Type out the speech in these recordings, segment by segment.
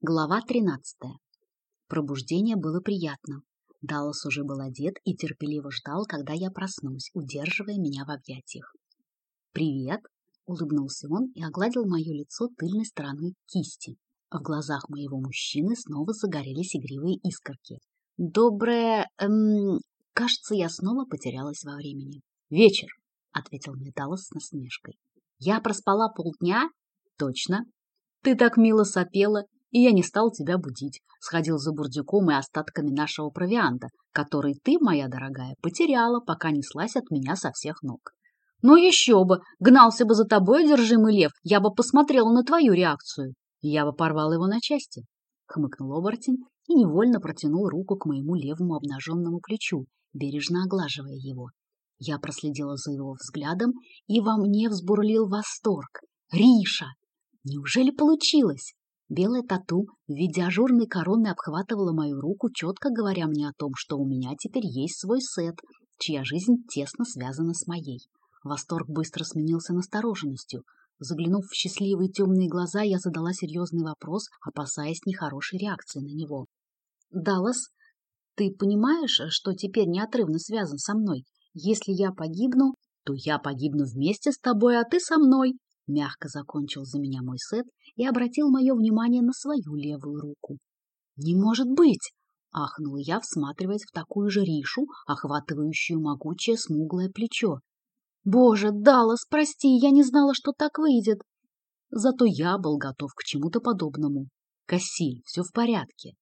Глава 13. Пробуждение было приятным. Даллас уже был одет и терпеливо ждал, когда я проснусь, удерживая меня в объятиях. «Привет!» — улыбнулся он и огладил мое лицо тыльной стороной кисти. В глазах моего мужчины снова загорелись игривые искорки. «Доброе... Эм, кажется, я снова потерялась во времени». «Вечер!» — ответил мне Даллас с насмешкой. «Я проспала полдня?» «Точно. Ты так мило сопела, и я не стал тебя будить. Сходил за бурдюком и остатками нашего провианта, который ты, моя дорогая, потеряла, пока неслась от меня со всех ног. Ну еще бы! Гнался бы за тобой, одержимый лев, я бы посмотрела на твою реакцию. Я бы порвал его на части. Хмыкнул оборотень и невольно протянул руку к моему левому обнаженному плечу, бережно оглаживая его. Я проследила за его взглядом, и во мне взбурлил восторг. «Риша! Неужели получилось?» Белая тату в виде ажурной короны обхватывала мою руку, четко говоря мне о том, что у меня теперь есть свой сет, чья жизнь тесно связана с моей. Восторг быстро сменился настороженностью. Заглянув в счастливые темные глаза, я задала серьезный вопрос, опасаясь нехорошей реакции на него. «Даллас, ты понимаешь, что теперь неотрывно связан со мной? Если я погибну, то я погибну вместе с тобой, а ты со мной!» Мягко закончил за меня мой сет и обратил мое внимание на свою левую руку. «Не может быть!» — ахнула я, всматриваясь в такую же ришу, охватывающую могучее смуглое плечо. «Боже, Даллас, прости, я не знала, что так выйдет!» Зато я был готов к чему-то подобному. Кассиль, все в порядке.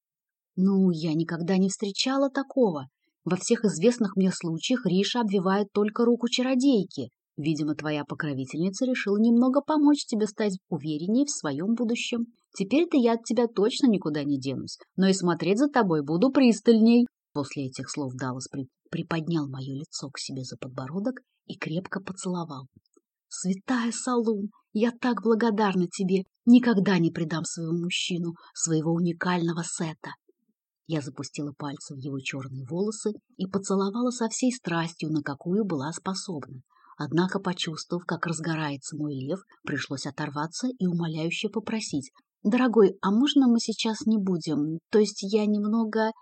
Ну, я никогда не встречала такого. Во всех известных мне случаях Риша обвивает только руку чародейки, Видимо, твоя покровительница решила немного помочь тебе стать увереннее в своем будущем. Теперь-то я от тебя точно никуда не денусь, но и смотреть за тобой буду пристальней. После этих слов Даллас при... приподнял мое лицо к себе за подбородок и крепко поцеловал. «Святая Салун, я так благодарна тебе! Никогда не предам своего мужчину, своего уникального сета!» Я запустила пальцы в его черные волосы и поцеловала со всей страстью, на какую была способна. Однако, почувствовав, как разгорается мой лев, пришлось оторваться и умоляюще попросить. «Дорогой, а можно мы сейчас не будем? То есть я немного...»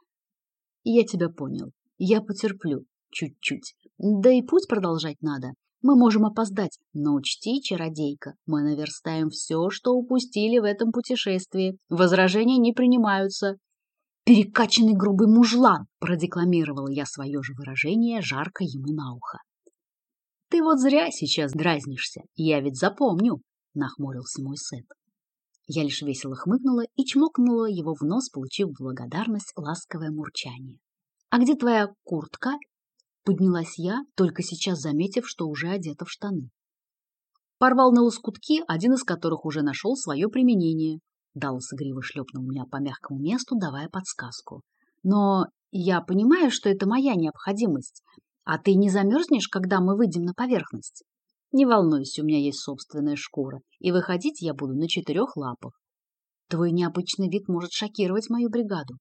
«Я тебя понял. Я потерплю. Чуть-чуть. Да и путь продолжать надо. Мы можем опоздать, но учти, чародейка, мы наверстаем все, что упустили в этом путешествии. Возражения не принимаются». «Перекачанный грубый мужлан!» – продекламировала я свое же выражение, жарко ему на ухо. Ты вот зря сейчас дразнишься, я ведь запомню, нахмурился мой Сет. Я лишь весело хмыкнула и чмокнула его в нос, получив благодарность ласковое мурчание. «А где твоя куртка?» Поднялась я, только сейчас заметив, что уже одета в штаны. Порвал на лоскутки, один из которых уже нашел свое применение. Даллас игриво шлепнул меня по мягкому месту, давая подсказку. «Но я понимаю, что это моя необходимость. А ты не замерзнешь, когда мы выйдем на поверхность? Не волнуйся, у меня есть собственная шкура, и выходить я буду на четырех лапах. Твой необычный вид может шокировать мою бригаду.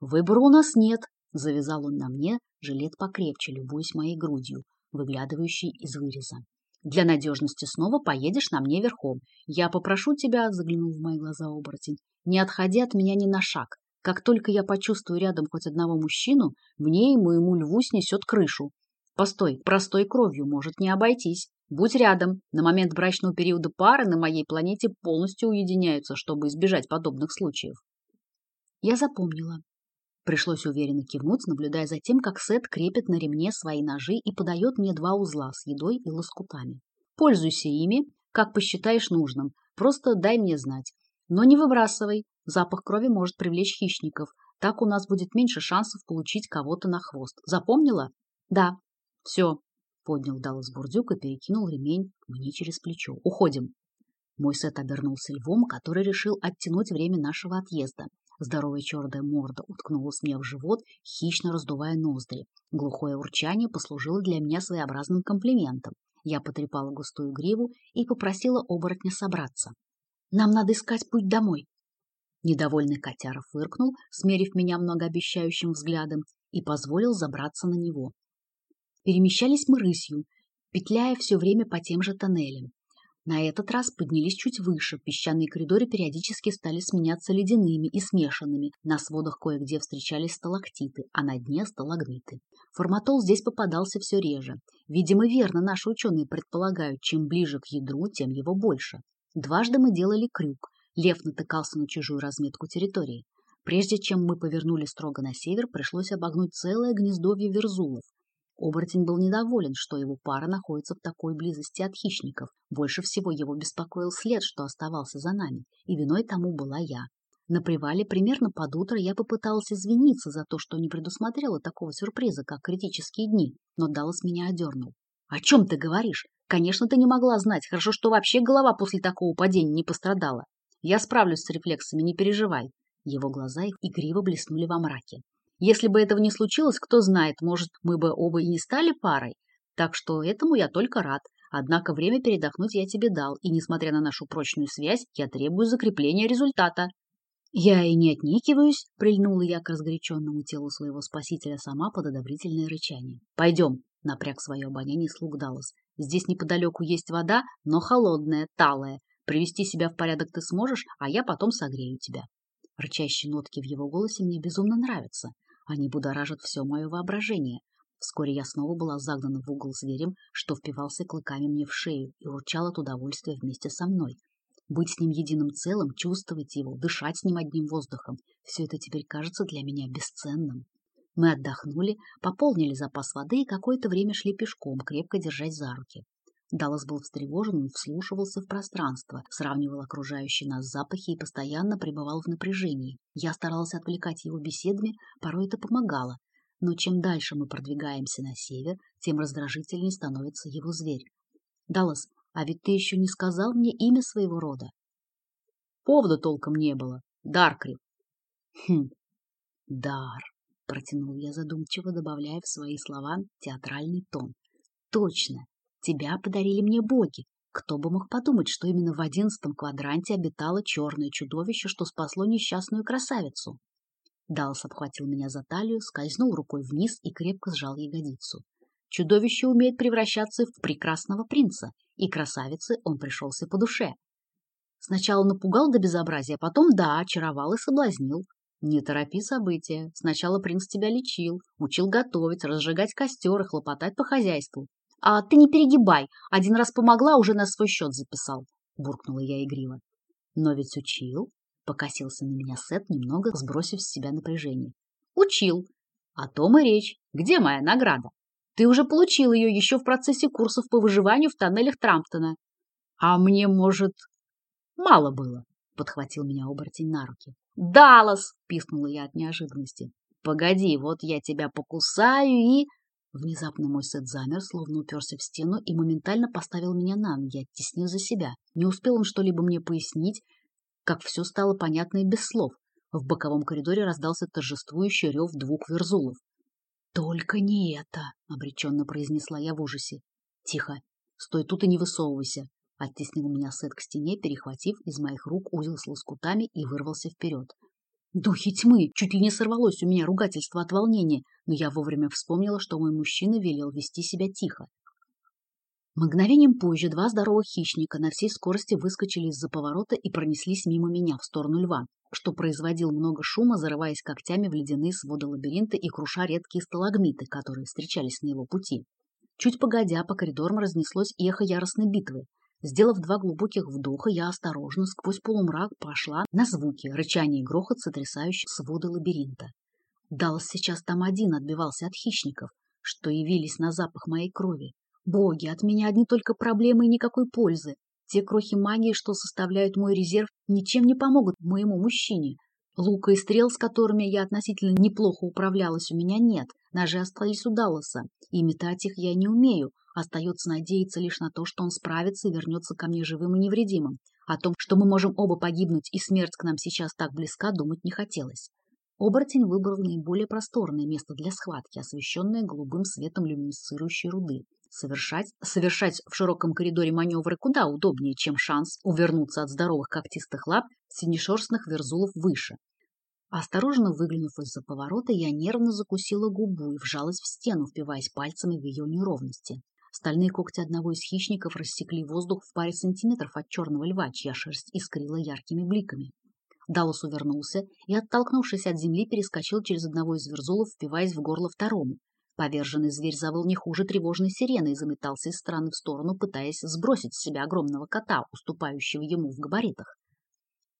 Выбора у нас нет, завязал он на мне жилет покрепче, любуясь моей грудью, выглядывающей из выреза. Для надежности снова поедешь на мне верхом. Я попрошу тебя, заглянул в мои глаза оборотень, не отходи от меня ни на шаг. Как только я почувствую рядом хоть одного мужчину, мне и моему льву снесет крышу. Постой, простой кровью может не обойтись. Будь рядом. На момент брачного периода пары на моей планете полностью уединяются, чтобы избежать подобных случаев. Я запомнила. Пришлось уверенно кивнуть, наблюдая за тем, как Сет крепит на ремне свои ножи и подает мне два узла с едой и лоскутами. Пользуйся ими, как посчитаешь нужным. Просто дай мне знать. Но не выбрасывай. Запах крови может привлечь хищников. Так у нас будет меньше шансов получить кого-то на хвост. Запомнила? Да, все, поднял Даллас бурдюк и перекинул ремень мне через плечо. Уходим. Мой сет обернулся львом, который решил оттянуть время нашего отъезда. Здоровая черная морда уткнулась мне в живот, хищно раздувая ноздри. Глухое урчание послужило для меня своеобразным комплиментом. Я потрепала густую гриву и попросила оборотня собраться. «Нам надо искать путь домой». Недовольный котяра фыркнул, смерив меня многообещающим взглядом, и позволил забраться на него. Перемещались мы рысью, петляя все время по тем же тоннелям. На этот раз поднялись чуть выше, песчаные коридоры периодически стали сменяться ледяными и смешанными, на сводах кое-где встречались сталактиты, а на дне сталагмиты. Форматол здесь попадался все реже. Видимо, верно наши ученые предполагают, чем ближе к ядру, тем его больше. Дважды мы делали крюк. Лев натыкался на чужую разметку территории. Прежде чем мы повернули строго на север, пришлось обогнуть целое гнездовье верзулов. Оборотень был недоволен, что его пара находится в такой близости от хищников. Больше всего его беспокоил след, что оставался за нами, и виной тому была я. На привале примерно под утро я попыталась извиниться за то, что не предусмотрела такого сюрприза, как критические дни, но Даллас меня одернул. «О чем ты говоришь? Конечно, ты не могла знать. Хорошо, что вообще голова после такого падения не пострадала. Я справлюсь с рефлексами, не переживай». Его глаза игриво блеснули во мраке. Если бы этого не случилось, кто знает, может, мы бы оба и не стали парой. Так что этому я только рад. Однако время передохнуть я тебе дал, и, несмотря на нашу прочную связь, я требую закрепления результата. Я и не отникиваюсь, прильнула я к разгоряченному телу своего спасителя сама под одобрительное рычание. Пойдем, напряг свое обоняние слуг Даллас. Здесь неподалеку есть вода, но холодная, талая. Привести себя в порядок ты сможешь, а я потом согрею тебя. Рычащие нотки в его голосе мне безумно нравятся. Они будоражат все мое воображение. Вскоре я снова была загнана в угол зверем, что впивался клыками мне в шею и урчал от удовольствия вместе со мной. Быть с ним единым целым, чувствовать его, дышать с ним одним воздухом — все это теперь кажется для меня бесценным. Мы отдохнули, пополнили запас воды и какое-то время шли пешком, крепко держась за руки. Даллас был встревожен, он вслушивался в пространство, сравнивал окружающие нас запахи и постоянно пребывал в напряжении. Я старалась отвлекать его беседами, порой это помогало. Но чем дальше мы продвигаемся на север, тем раздражительнее становится его зверь. Даллас, а ведь ты еще не сказал мне имя своего рода. Повода толком не было. Даркрив. Хм, дар, протянул я задумчиво, добавляя в свои слова театральный тон. Точно, Тебя подарили мне боги. Кто бы мог подумать, что именно в одиннадцатом квадранте обитало черное чудовище, что спасло несчастную красавицу. Далс обхватил меня за талию, скользнул рукой вниз и крепко сжал ягодицу. Чудовище умеет превращаться в прекрасного принца, и красавице он пришелся по душе. Сначала напугал до безобразия, потом, да, очаровал и соблазнил. Не торопи события. Сначала принц тебя лечил, учил готовить, разжигать костер и хлопотать по хозяйству. «А ты не перегибай. Один раз помогла, уже на свой счет записал», — буркнула я игриво. «Но ведь учил», — покосился на меня Сет, немного сбросив с себя напряжение. «Учил. О том и речь. Где моя награда? Ты уже получил ее еще в процессе курсов по выживанию в тоннелях Трамптона. А мне, может, мало было?» — подхватил меня оборотень на руки. «Даллас!» — пискнула я от неожиданности. «Погоди, вот я тебя покусаю и...» Внезапно мой сет замер, словно уперся в стену и моментально поставил меня на ноги, оттеснив за себя. Не успел он что-либо мне пояснить, как все стало понятно и без слов. В боковом коридоре раздался торжествующий рев двух верзулов. «Только не это!» — обреченно произнесла я в ужасе. «Тихо! Стой тут и не высовывайся!» — оттеснил меня Сет к стене, перехватив из моих рук узел с лоскутами и вырвался вперед. Духи тьмы! Чуть ли не сорвалось у меня ругательство от волнения, но я вовремя вспомнила, что мой мужчина велел вести себя тихо. Мгновением позже два здоровых хищника на всей скорости выскочили из-за поворота и пронеслись мимо меня в сторону льва, что производил много шума, зарываясь когтями в ледяные своды лабиринта и круша редкие сталагмиты, которые встречались на его пути. Чуть погодя, по коридорам разнеслось эхо яростной битвы. Сделав два глубоких вдоха, я осторожно сквозь полумрак пошла на звуки, рычание и грохот, сотрясающие своды лабиринта. Даллас сейчас там один отбивался от хищников, что явились на запах моей крови. Боги, от меня одни только проблемы и никакой пользы. Те крохи магии, что составляют мой резерв, ничем не помогут моему мужчине. Лука и стрел, с которыми я относительно неплохо управлялась, у меня нет. Ножи остались у Далласа, и метать их я не умею, Остается надеяться лишь на то, что он справится и вернется ко мне живым и невредимым. О том, что мы можем оба погибнуть и смерть к нам сейчас так близка, думать не хотелось. Оборотень выбрал наиболее просторное место для схватки, освещенное голубым светом люминесцирующей руды. Совершать, совершать в широком коридоре маневры куда удобнее, чем шанс увернуться от здоровых когтистых лап синешерстных верзулов выше. Осторожно выглянув из-за поворота, я нервно закусила губу и вжалась в стену, впиваясь пальцами в ее неровности. Стальные когти одного из хищников рассекли воздух в паре сантиметров от черного льва, чья шерсть искрила яркими бликами. Даллас увернулся и, оттолкнувшись от земли, перескочил через одного из верзулов, впиваясь в горло второму. Поверженный зверь завыл не хуже тревожной сирены и заметался из стороны в сторону, пытаясь сбросить с себя огромного кота, уступающего ему в габаритах.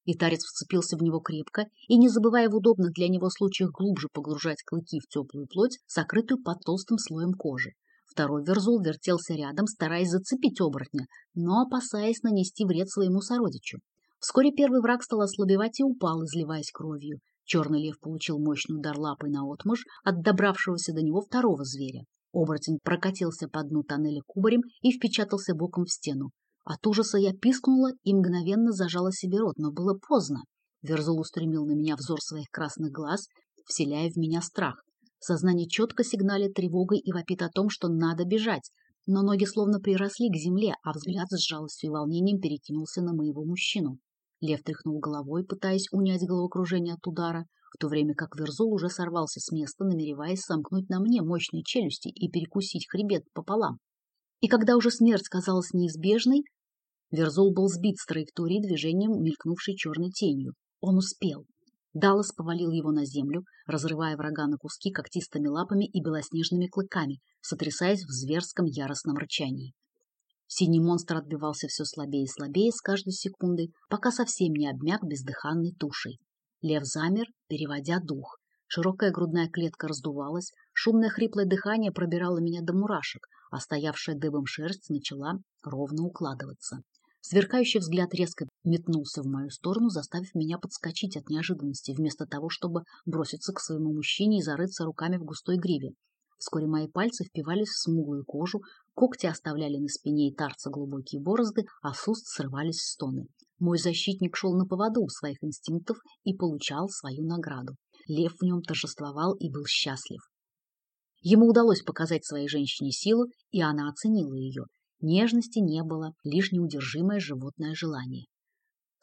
Итарец вцепился в него крепко и, не забывая в удобных для него случаях глубже погружать клыки в теплую плоть, сокрытую под толстым слоем кожи. Второй верзул вертелся рядом, стараясь зацепить оборотня, но опасаясь нанести вред своему сородичу. Вскоре первый враг стал ослабевать и упал, изливаясь кровью. Черный лев получил мощный удар лапой на отмышь от добравшегося до него второго зверя. Оборотень прокатился по дну тоннеля кубарем и впечатался боком в стену. От ужаса я пискнула и мгновенно зажала себе рот, но было поздно. Верзул устремил на меня взор своих красных глаз, вселяя в меня страх. Сознание четко сигналит тревогой и вопит о том, что надо бежать. Но ноги словно приросли к земле, а взгляд с жалостью и волнением перекинулся на моего мужчину. Лев тряхнул головой, пытаясь унять головокружение от удара, в то время как Верзул уже сорвался с места, намереваясь сомкнуть на мне мощные челюсти и перекусить хребет пополам. И когда уже смерть казалась неизбежной, Верзул был сбит с траектории движением, мелькнувшей черной тенью. Он успел. Даллас повалил его на землю, разрывая врага на куски когтистыми лапами и белоснежными клыками, сотрясаясь в зверском яростном рычании. Синий монстр отбивался все слабее и слабее с каждой секундой, пока совсем не обмяк бездыханной тушей. Лев замер, переводя дух. Широкая грудная клетка раздувалась, шумное хриплое дыхание пробирало меня до мурашек, а стоявшая дыбом шерсть начала ровно укладываться. Сверкающий взгляд резко метнулся в мою сторону, заставив меня подскочить от неожиданности, вместо того, чтобы броситься к своему мужчине и зарыться руками в густой гриве. Вскоре мои пальцы впивались в смуглую кожу, когти оставляли на спине и тарца глубокие борозды, а с уст срывались стоны. Мой защитник шел на поводу своих инстинктов и получал свою награду. Лев в нем торжествовал и был счастлив. Ему удалось показать своей женщине силу, и она оценила ее. Нежности не было, лишь неудержимое животное желание.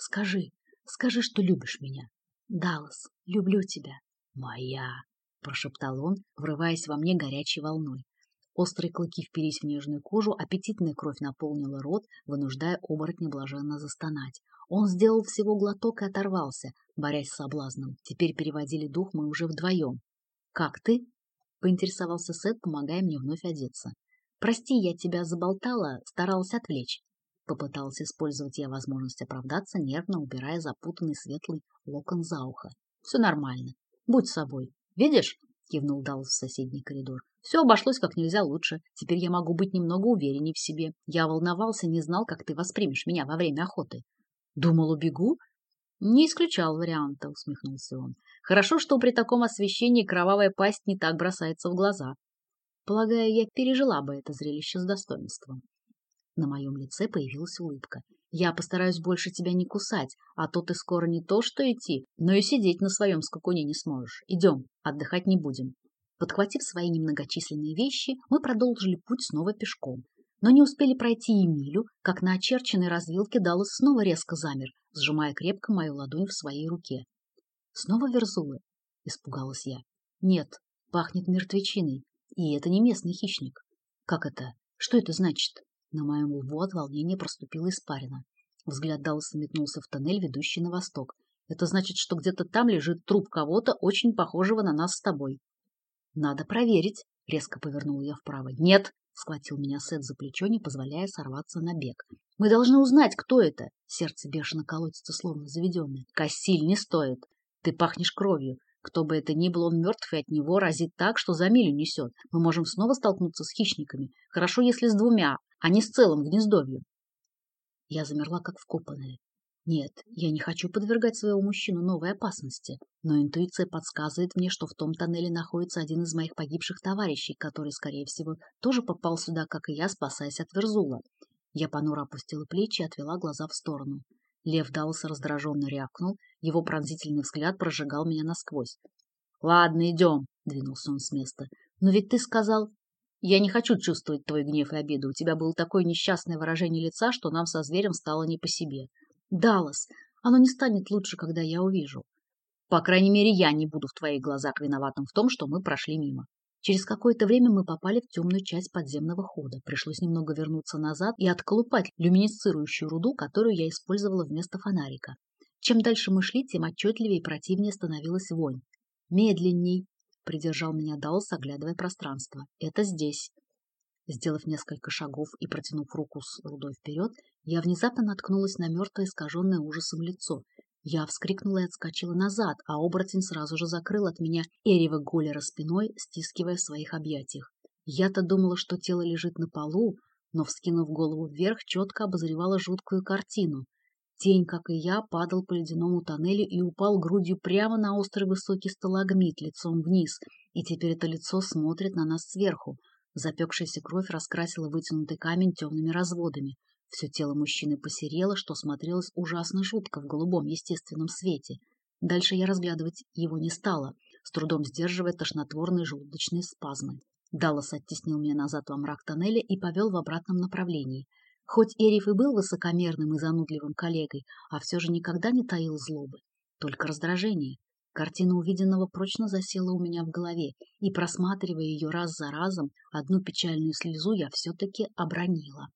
«Скажи, скажи, что любишь меня. Даллас, люблю тебя. Моя!» — прошептал он, врываясь во мне горячей волной. Острые клыки впились в нежную кожу, аппетитная кровь наполнила рот, вынуждая оборотня блаженно застонать. Он сделал всего глоток и оторвался, борясь с соблазном. Теперь переводили дух мы уже вдвоем. «Как ты?» — поинтересовался Сет, помогая мне вновь одеться. «Прости, я тебя заболтала, старалась отвлечь». Попыталась использовать я возможность оправдаться, нервно убирая запутанный светлый локон за ухо. «Все нормально. Будь собой. Видишь?» — кивнул Дал в соседний коридор. «Все обошлось как нельзя лучше. Теперь я могу быть немного увереннее в себе. Я волновался, не знал, как ты воспримешь меня во время охоты». «Думал, убегу?» «Не исключал варианта», — усмехнулся он. «Хорошо, что при таком освещении кровавая пасть не так бросается в глаза. Полагаю, я пережила бы это зрелище с достоинством». На моем лице появилась улыбка. «Я постараюсь больше тебя не кусать, а то ты скоро не то что идти, но и сидеть на своем скакуне не сможешь. Идем, отдыхать не будем». Подхватив свои немногочисленные вещи, мы продолжили путь снова пешком. Но не успели пройти и милю, как на очерченной развилке Даллас снова резко замер, сжимая крепко мою ладонь в своей руке. «Снова верзулы?» — испугалась я. «Нет, пахнет мертвечиной, и это не местный хищник». «Как это? Что это значит?» На моем лбу от волнения проступила испарина. Взгляд Далласа метнулся в тоннель, ведущий на восток. «Это значит, что где-то там лежит труп кого-то, очень похожего на нас с тобой». «Надо проверить», — резко повернула я вправо. «Нет!» Схватил меня Сет за плечо, не позволяя сорваться на бег. «Мы должны узнать, кто это!» Сердце бешено колотится, словно заведенное. «Кассиль, не стоит! Ты пахнешь кровью. Кто бы это ни был, он мертв, и от него разит так, что за милю несет. Мы можем снова столкнуться с хищниками. Хорошо, если с двумя, а не с целым гнездовьем». Я замерла, как вкопанная. Нет, я не хочу подвергать своего мужчину новой опасности, но интуиция подсказывает мне, что в том тоннеле находится один из моих погибших товарищей, который, скорее всего, тоже попал сюда, как и я, спасаясь от Верзула. Я понуро опустила плечи и отвела глаза в сторону. Лев Даллас раздраженно рявкнул, его пронзительный взгляд прожигал меня насквозь. — Ладно, идем, — двинулся он с места. — Но ведь ты сказал... Я не хочу чувствовать твой гнев и обиду. У тебя было такое несчастное выражение лица, что нам со зверем стало не по себе. Даллас, оно не станет лучше, когда я увижу. По крайней мере, я не буду в твоих глазах виноватым в том, что мы прошли мимо. Через какое-то время мы попали в темную часть подземного хода. Пришлось немного вернуться назад и отколупать люминесцирующую руду, которую я использовала вместо фонарика. Чем дальше мы шли, тем отчетливее и противнее становилась вонь. «Медленней!» — придержал меня Даус, оглядывая пространство. «Это здесь!» Сделав несколько шагов и протянув руку с рудой вперед, я внезапно наткнулась на мертвое, искаженное ужасом лицо. Я вскрикнула и отскочила назад, а оборотень сразу же закрыл от меня Эрева Голлера спиной, стискивая в своих объятиях. Я-то думала, что тело лежит на полу, но, вскинув голову вверх, четко обозревала жуткую картину. Тень, как и я, падал по ледяному тоннелю и упал грудью прямо на острый высокий сталагмит лицом вниз, и теперь это лицо смотрит на нас сверху. Запекшаяся кровь раскрасила вытянутый камень темными разводами. Все тело мужчины посерело, что смотрелось ужасно жутко в голубом естественном свете. Дальше я разглядывать его не стала, с трудом сдерживая тошнотворные желудочные спазмы. Даллас оттеснил меня назад во мрак тоннеля и повел в обратном направлении. Хоть Эриф и был высокомерным и занудливым коллегой, а все же никогда не таил злобы, только раздражение. Картина увиденного прочно засела у меня в голове, и, просматривая ее раз за разом, одну печальную слезу я все-таки обронила.